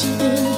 지금